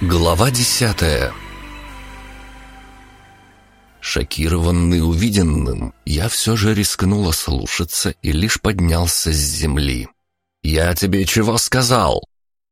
Глава десятая Шокированный увиденным, я все же рискнула слушаться и лишь поднялся с земли. «Я тебе чего сказал?»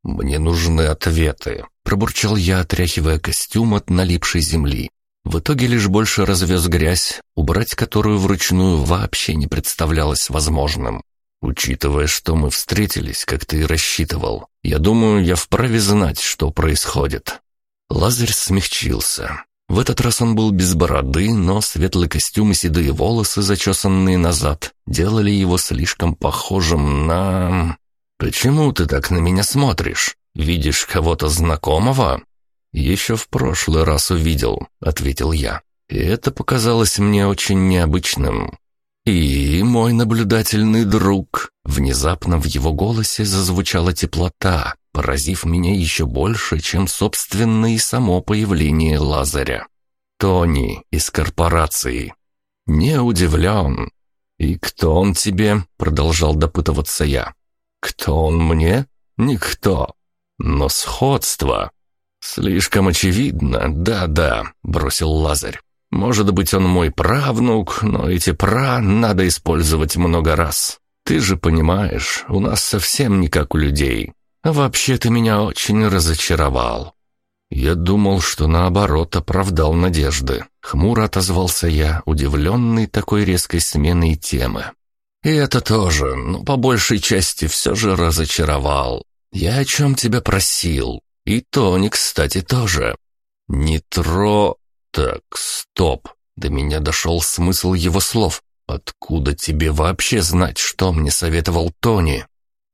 «Мне нужны ответы», — пробурчал я, отряхивая костюм от налипшей земли. В итоге лишь больше развез грязь, убрать которую вручную вообще не представлялось возможным. Учитывая, что мы встретились, как ты и рассчитывал, я думаю, я вправе знать, что происходит. Лазарь смягчился. В этот раз он был без бороды, но светлый костюм и седые волосы, зачесанные назад, делали его слишком похожим на... «Почему ты так на меня смотришь? Видишь кого-то знакомого?» «Еще в прошлый раз увидел», — ответил я. «И это показалось мне очень необычным. «И мой наблюдательный друг...» Внезапно в его голосе зазвучала теплота, поразив меня еще больше, чем собственно и само появление Лазаря. «Тони из корпорации». «Не удивлен». «И кто он тебе?» — продолжал допытываться я. «Кто он мне?» «Никто. Но сходство...» «Слишком очевидно, да-да», — бросил Лазарь. Может быть, он мой правнук, но эти «пра» надо использовать много раз. Ты же понимаешь, у нас совсем не как у людей. Вообще ты меня очень разочаровал. Я думал, что наоборот оправдал надежды. Хмуро отозвался я, удивленный такой резкой сменой темы. И это тоже, но по большей части все же разочаровал. Я о чем тебя просил. И Тони, кстати, тоже. Не тро... Так, стоп. До меня дошел смысл его слов. Откуда тебе вообще знать, что мне советовал Тони?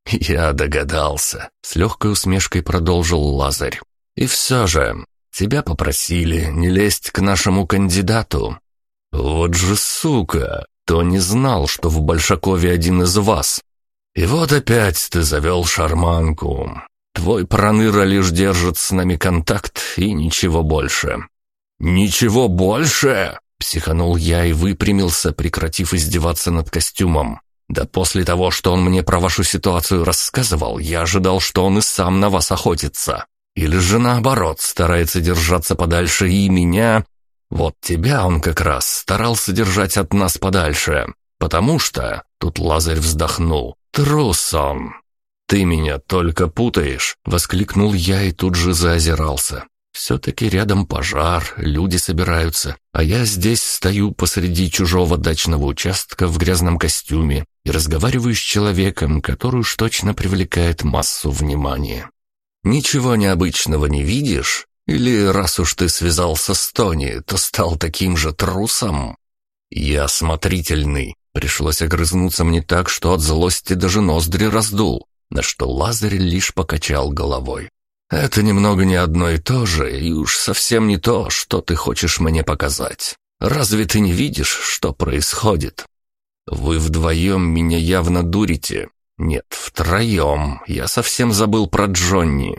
Я догадался. С легкой усмешкой продолжил Лазарь. И все же, тебя попросили не лезть к нашему кандидату. Вот же сука, Тони знал, что в Большакове один из вас. И вот опять ты завел шарманку. Твой проныра лишь держит с нами контакт и ничего больше. «Ничего больше!» — психанул я и выпрямился, прекратив издеваться над костюмом. «Да после того, что он мне про вашу ситуацию рассказывал, я ожидал, что он и сам на вас охотится. Или же наоборот, старается держаться подальше и меня. Вот тебя он как раз старался держать от нас подальше, потому что...» Тут Лазарь вздохнул. «Трус он!» «Ты меня только путаешь!» — воскликнул я и тут же заозирался. Все-таки рядом пожар, люди собираются, а я здесь стою посреди чужого дачного участка в грязном костюме и разговариваю с человеком, который уж точно привлекает массу внимания. Ничего необычного не видишь? Или раз уж ты связался с Тони, то стал таким же трусом? Я осмотрительный. Пришлось огрызнуться мне так, что от злости даже ноздри раздул, на что Лазарь лишь покачал головой. Это немного не одно и то же, и уж совсем не то, что ты хочешь мне показать. Разве ты не видишь, что происходит? Вы вдвоем меня явно дурите. Нет, втроем. Я совсем забыл про Джонни.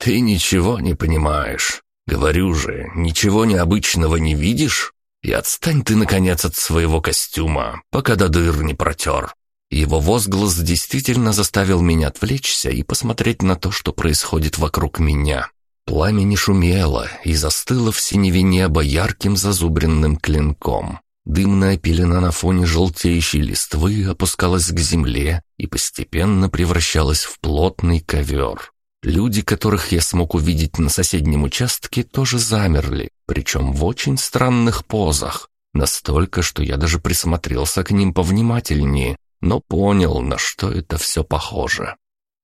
Ты ничего не понимаешь. Говорю же, ничего необычного не видишь? И отстань ты, наконец, от своего костюма, пока до дыр не протер. Его возглас действительно заставил меня отвлечься и посмотреть на то, что происходит вокруг меня. Пламя не шумело и застыло в синеве неба ярким зазубренным клинком. Дымная пелена на фоне желтеющей листвы опускалась к земле и постепенно превращалась в плотный ковер. Люди, которых я смог увидеть на соседнем участке, тоже замерли, причем в очень странных позах. Настолько, что я даже присмотрелся к ним повнимательнее, но понял, на что это все похоже.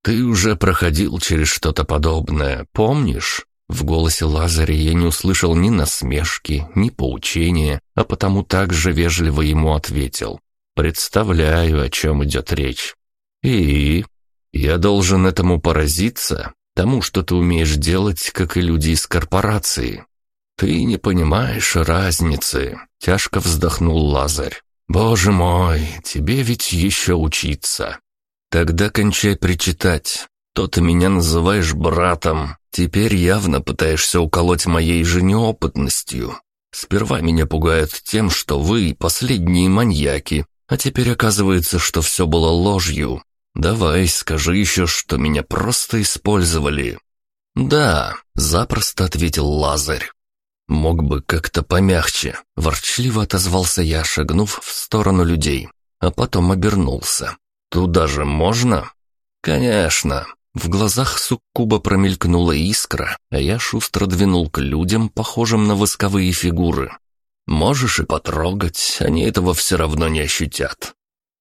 «Ты уже проходил через что-то подобное, помнишь?» В голосе Лазаря я не услышал ни насмешки, ни поучения, а потому также вежливо ему ответил. «Представляю, о чем идет речь. И я должен этому поразиться, тому, что ты умеешь делать, как и люди из корпорации. Ты не понимаешь разницы», — тяжко вздохнул Лазарь. «Боже мой, тебе ведь еще учиться. Тогда кончай причитать. То ты меня называешь братом, теперь явно пытаешься уколоть моей же неопытностью. Сперва меня пугают тем, что вы последние маньяки, а теперь оказывается, что все было ложью. Давай, скажи еще, что меня просто использовали». «Да», — запросто ответил Лазарь. «Мог бы как-то помягче», — ворчливо отозвался я, шагнув в сторону людей, а потом обернулся. «Туда же можно?» «Конечно». В глазах суккуба промелькнула искра, а я шустро двинул к людям, похожим на восковые фигуры. «Можешь и потрогать, они этого все равно не ощутят».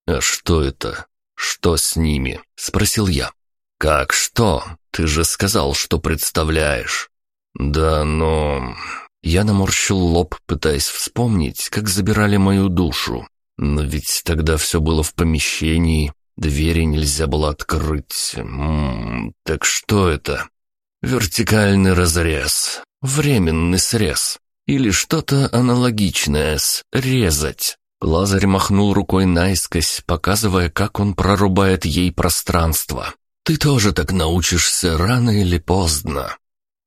«А что это? Что с ними?» — спросил я. «Как что? Ты же сказал, что представляешь». «Да, но...» Я наморщил лоб, пытаясь вспомнить, как забирали мою душу. Но ведь тогда все было в помещении, двери нельзя было открыть. М -м, так что это? Вертикальный разрез, временный срез. Или что-то аналогичное с «резать». Лазарь махнул рукой наискось, показывая, как он прорубает ей пространство. «Ты тоже так научишься рано или поздно.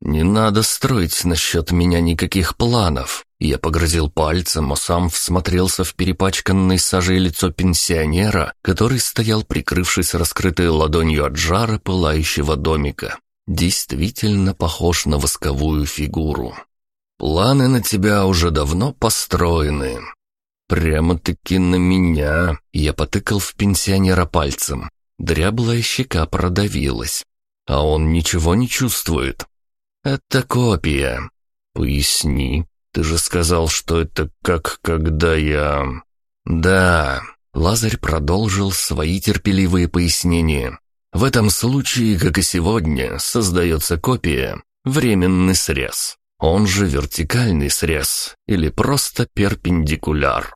«Не надо строить насчет меня никаких планов». Я погрозил пальцем, а сам всмотрелся в перепачканное сажей лицо пенсионера, который стоял, прикрывшись раскрытой ладонью от жара пылающего домика. Действительно похож на восковую фигуру. «Планы на тебя уже давно построены». «Прямо-таки на меня», — я потыкал в пенсионера пальцем. Дряблая щека продавилась. А он ничего не чувствует. «Это копия». «Поясни. Ты же сказал, что это как когда я...» «Да». Лазарь продолжил свои терпеливые пояснения. «В этом случае, как и сегодня, создается копия, временный срез. Он же вертикальный срез или просто перпендикуляр.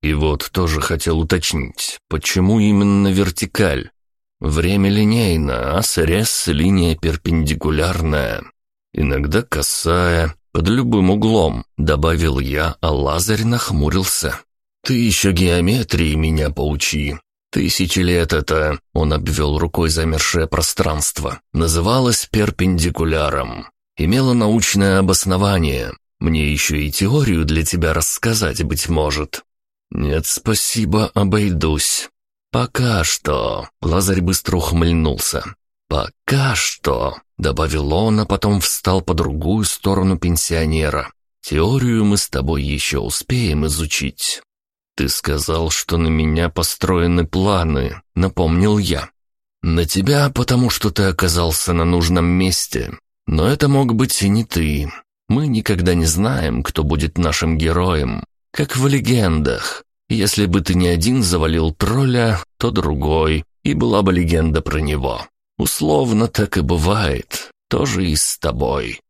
И вот тоже хотел уточнить, почему именно вертикаль? Время линейно, а срез — линия перпендикулярная иногда косая, под любым углом», — добавил я, а Лазарь нахмурился. «Ты еще геометрии меня поучи. Тысячи лет это...» — он обвел рукой замершее пространство. «Называлось перпендикуляром. Имело научное обоснование. Мне еще и теорию для тебя рассказать, быть может». «Нет, спасибо, обойдусь». «Пока что...» — Лазарь быстро ухмыльнулся. «Пока что...» Добавил он, а потом встал по другую сторону пенсионера. «Теорию мы с тобой еще успеем изучить». «Ты сказал, что на меня построены планы», — напомнил я. «На тебя, потому что ты оказался на нужном месте. Но это мог быть и не ты. Мы никогда не знаем, кто будет нашим героем. Как в легендах. Если бы ты не один завалил тролля, то другой, и была бы легенда про него. Условно так и бывает, тоже и с тобой.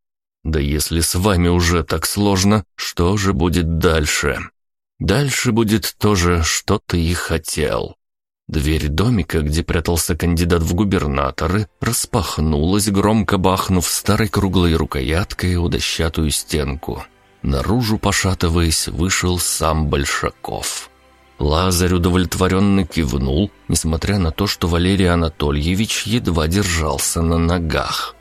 Да если с вами уже так сложно, что же будет дальше? Дальше будет то же, что ты и хотел. Дверь домика, где прятался кандидат в губернаторы, распахнулась, громко бахнув старой круглой рукояткой у дощатую стенку. Наружу, пошатываясь, вышел сам Большаков. Лазарь удовлетворенно кивнул, несмотря на то, что Валерий Анатольевич едва держался на ногах.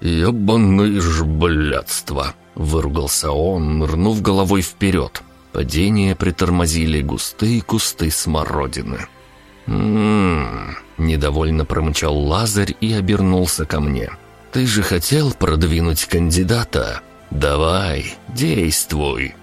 «Ебаное ж блядство!» — выругался он, нырнув головой вперед. Падение притормозили густые кусты смородины. «М-м-м», недовольно промычал Лазарь и обернулся ко мне. «Ты же хотел продвинуть кандидата? Давай, действуй!»